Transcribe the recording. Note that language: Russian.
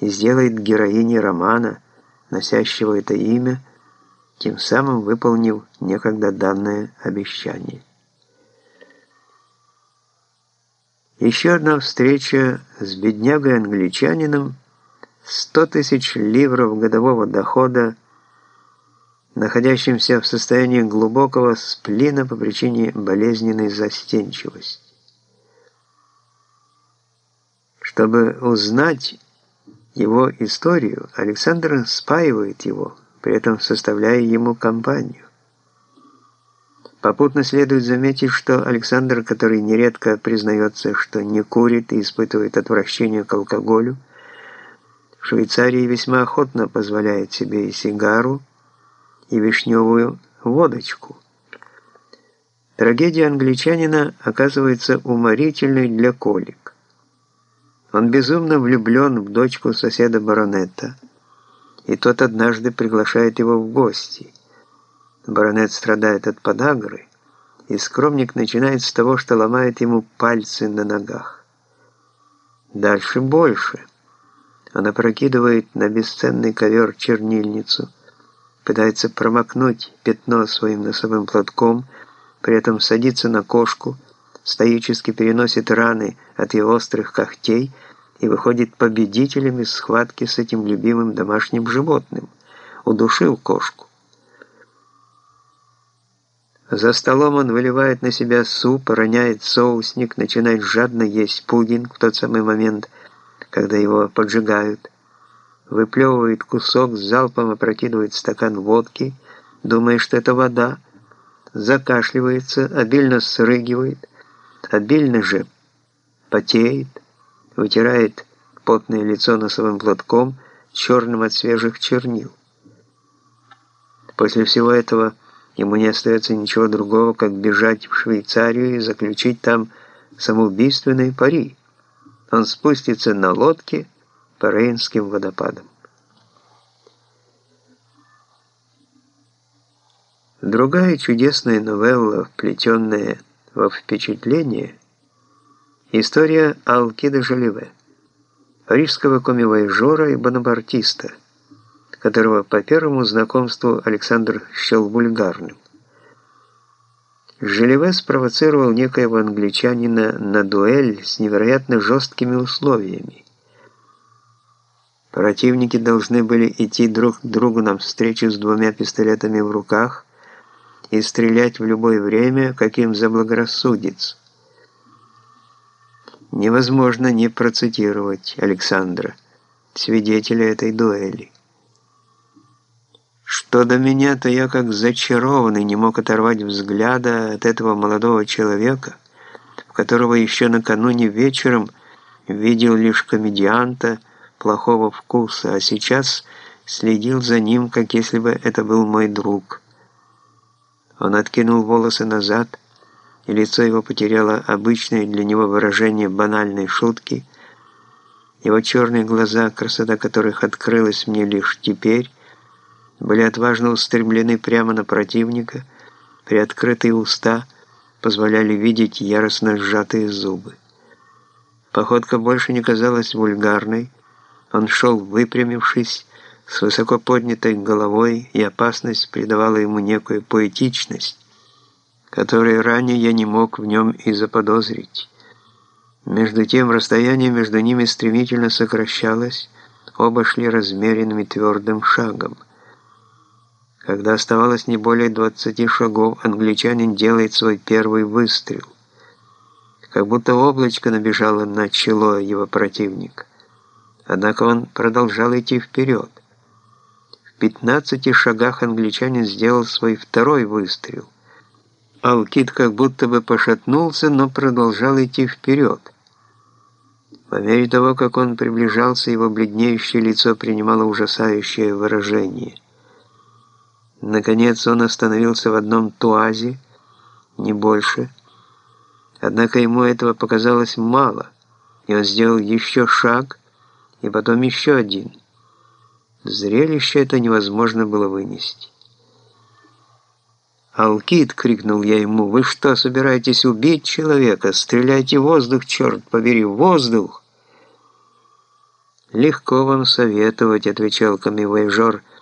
и сделает героиней романа, носящего это имя, тем самым выполнив некогда данное обещание. Еще одна встреча с беднягой-англичанином, 100 тысяч ливров годового дохода, находящимся в состоянии глубокого сплина по причине болезненной застенчивости. Чтобы узнать его историю, Александр спаивает его, при этом составляя ему компанию. Попутно следует заметить, что Александр, который нередко признается, что не курит и испытывает отвращение к алкоголю, в Швейцарии весьма охотно позволяет себе и сигару, и вишневую водочку. Трагедия англичанина оказывается уморительной для колик. Он безумно влюблен в дочку соседа баронета, и тот однажды приглашает его в гости. Баронет страдает от подагры, и скромник начинает с того, что ломает ему пальцы на ногах. Дальше больше. Он опрокидывает на бесценный ковер чернильницу, пытается промокнуть пятно своим носовым платком, при этом садится на кошку, стоически переносит раны от ее острых когтей и выходит победителем из схватки с этим любимым домашним животным, удушил кошку. За столом он выливает на себя суп, роняет соусник, начинает жадно есть пудинг в тот самый момент, когда его поджигают, выплевывает кусок, залпом опрокидывает стакан водки, думая, что это вода, закашливается, обильно срыгивает, обильно же потеет, вытирает потное лицо носовым платком, черным от свежих чернил. После всего этого ему не остается ничего другого, как бежать в Швейцарию и заключить там самоубийственный пари. Он спустится на лодке по Рейнским водопадам. Другая чудесная новелла, вплетенная во впечатление, история Алкида Жалеве, парижского комивояжера и бонапартиста, которого по первому знакомству Александр счел вульгарным. Желеве спровоцировал некоего англичанина на дуэль с невероятно жесткими условиями. Противники должны были идти друг к другу навстречу с двумя пистолетами в руках, и стрелять в любое время, как им заблагорассудится. Невозможно не процитировать Александра, свидетеля этой дуэли. Что до меня, то я как зачарованный не мог оторвать взгляда от этого молодого человека, в которого еще накануне вечером видел лишь комедианта плохого вкуса, а сейчас следил за ним, как если бы это был мой друг. Он откинул волосы назад, и лицо его потеряло обычное для него выражение банальной шутки. Его черные глаза, красота которых открылась мне лишь теперь, были отважно устремлены прямо на противника, приоткрытые уста позволяли видеть яростно сжатые зубы. Походка больше не казалась вульгарной, он шел выпрямившись, с высоко поднятой головой, и опасность придавала ему некую поэтичность, которой ранее я не мог в нем и заподозрить. Между тем расстояние между ними стремительно сокращалось, оба шли размеренным и твердым шагом. Когда оставалось не более 20 шагов, англичанин делает свой первый выстрел. Как будто облачко набежало на чело его противника. Однако он продолжал идти вперед. 15 шагах англичанин сделал свой второй выстрел. Алкид как будто бы пошатнулся, но продолжал идти вперед. По мере того, как он приближался, его бледнеющее лицо принимало ужасающее выражение. Наконец он остановился в одном туазе, не больше. Однако ему этого показалось мало, и он сделал еще шаг, и потом еще один – Зрелище это невозможно было вынести. «Алкид!» — крикнул я ему. «Вы что, собираетесь убить человека? Стреляйте в воздух, черт побери, в воздух!» «Легко вам советовать», — отвечал камевояжер, —